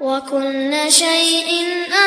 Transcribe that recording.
وكل شيء أ